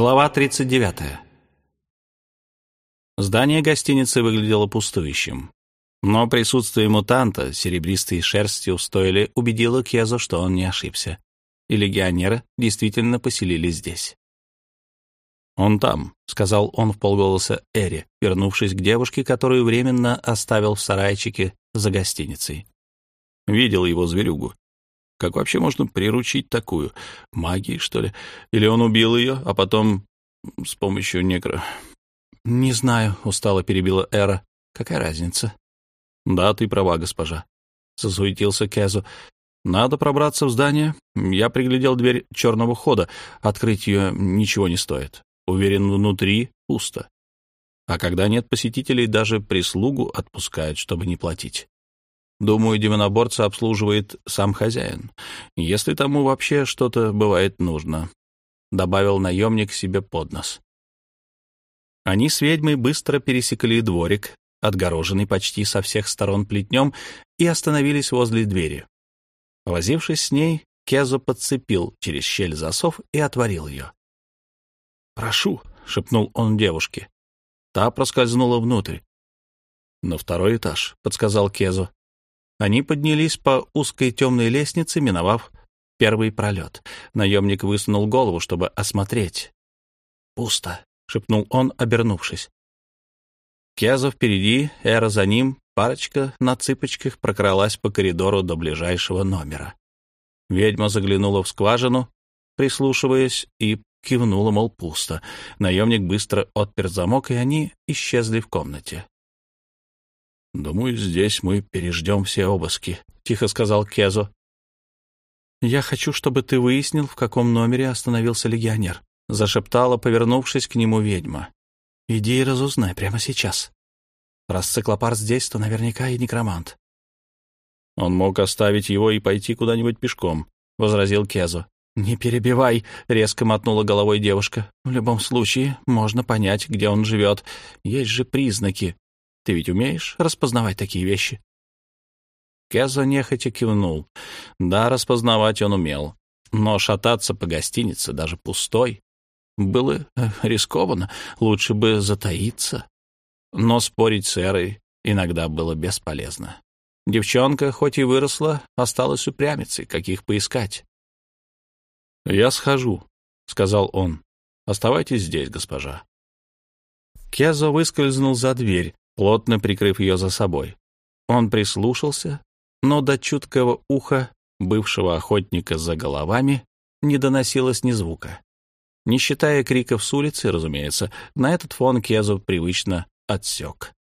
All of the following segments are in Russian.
Глава 39. Здание гостиницы выглядело пустующим. Но присутствие мутанта, серебристой шерстью в убедило Кезо, что он не ошибся. И легионеры действительно поселились здесь. «Он там», — сказал он в полголоса Эри, вернувшись к девушке, которую временно оставил в сарайчике за гостиницей. Видел его зверюгу. Как вообще можно приручить такую? Магией, что ли? Или он убил ее, а потом с помощью некро... «Не знаю», — устало перебила Эра. «Какая разница?» «Да, ты права, госпожа», — засуетился Кезу. «Надо пробраться в здание. Я приглядел дверь черного хода. Открыть ее ничего не стоит. Уверен, внутри пусто. А когда нет посетителей, даже прислугу отпускают, чтобы не платить. Думаю, демоноборца обслуживает сам хозяин, если тому вообще что-то бывает нужно», — добавил наемник себе под нос. Они с ведьмой быстро пересекли дворик, отгороженный почти со всех сторон плетнем, и остановились возле двери. Возившись с ней, Кезо подцепил через щель засов и отворил ее. «Прошу», — шепнул он девушке. Та проскользнула внутрь. «На второй этаж», — подсказал Кезо. Они поднялись по узкой темной лестнице, миновав первый пролет. Наемник высунул голову, чтобы осмотреть. «Пусто», — шепнул он, обернувшись. Кеза впереди, Эра за ним, парочка на цыпочках прокралась по коридору до ближайшего номера. Ведьма заглянула в скважину, прислушиваясь, и кивнула, мол, пусто. Наемник быстро отпер замок, и они исчезли в комнате. «Думаю, здесь мы переждем все обыски», — тихо сказал Кезо. «Я хочу, чтобы ты выяснил, в каком номере остановился легионер», — зашептала, повернувшись к нему ведьма. «Иди и разузнай прямо сейчас. Раз циклопар здесь, то наверняка и некромант». «Он мог оставить его и пойти куда-нибудь пешком», — возразил Кезо. «Не перебивай», — резко мотнула головой девушка. «В любом случае, можно понять, где он живет. Есть же признаки, ты ведь умеешь распознавать такие вещи?» Кезо нехотя кивнул. Да, распознавать он умел. Но шататься по гостинице, даже пустой, было э, рискованно. Лучше бы затаиться. Но спорить с Эрой иногда было бесполезно. Девчонка, хоть и выросла, осталась упрямицей, каких поискать. «Я схожу», — сказал он. «Оставайтесь здесь, госпожа». Кезо выскользнул за дверь, плотно прикрыв ее за собой. Он прислушался, но до чуткого уха бывшего охотника за головами не доносилось ни звука. Не считая криков с улицы, разумеется, на этот фон Кезу привычно отсек.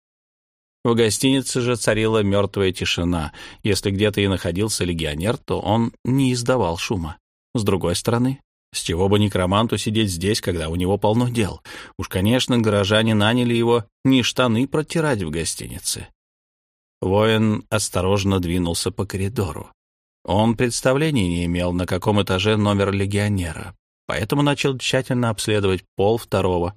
В гостинице же царила мертвая тишина. Если где-то и находился легионер, то он не издавал шума. С другой стороны, с чего бы некроманту сидеть здесь, когда у него полно дел? Уж, конечно, горожане наняли его не штаны протирать в гостинице. Воин осторожно двинулся по коридору. Он представления не имел, на каком этаже номер легионера, поэтому начал тщательно обследовать пол второго.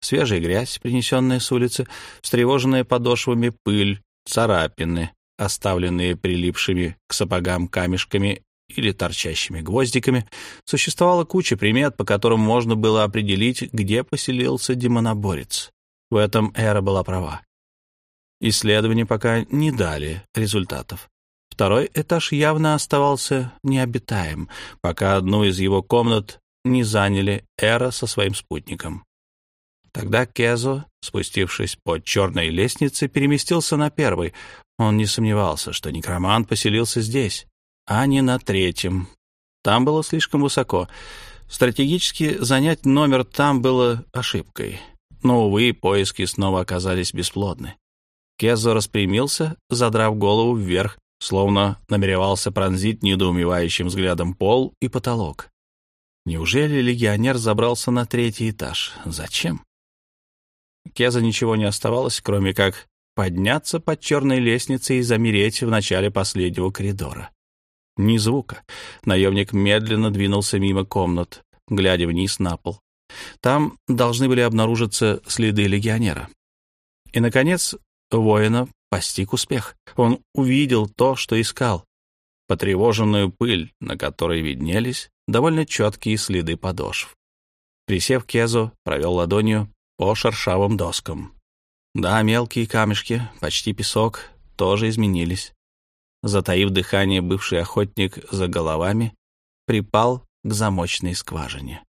Свежая грязь, принесенная с улицы, встревоженная подошвами пыль, царапины, оставленные прилипшими к сапогам камешками или торчащими гвоздиками, существовала куча примет, по которым можно было определить, где поселился демоноборец. В этом Эра была права. Исследования пока не дали результатов. Второй этаж явно оставался необитаем, пока одну из его комнат не заняли Эра со своим спутником. Тогда Кезо, спустившись по черной лестнице, переместился на первый. Он не сомневался, что некромант поселился здесь а не на третьем. Там было слишком высоко. Стратегически занять номер там было ошибкой. Но, увы, поиски снова оказались бесплодны. Кезо распрямился, задрав голову вверх, словно намеревался пронзить недоумевающим взглядом пол и потолок. Неужели легионер забрался на третий этаж? Зачем? Кеза ничего не оставалось, кроме как подняться под черной лестницей и замереть в начале последнего коридора. Ни звука. Наемник медленно двинулся мимо комнат, глядя вниз на пол. Там должны были обнаружиться следы легионера. И, наконец, воина постиг успех. Он увидел то, что искал. Потревоженную пыль, на которой виднелись довольно четкие следы подошв. Присев Кезу, провел ладонью по шершавым доскам. Да, мелкие камешки, почти песок, тоже изменились. Затаив дыхание, бывший охотник за головами припал к замочной скважине.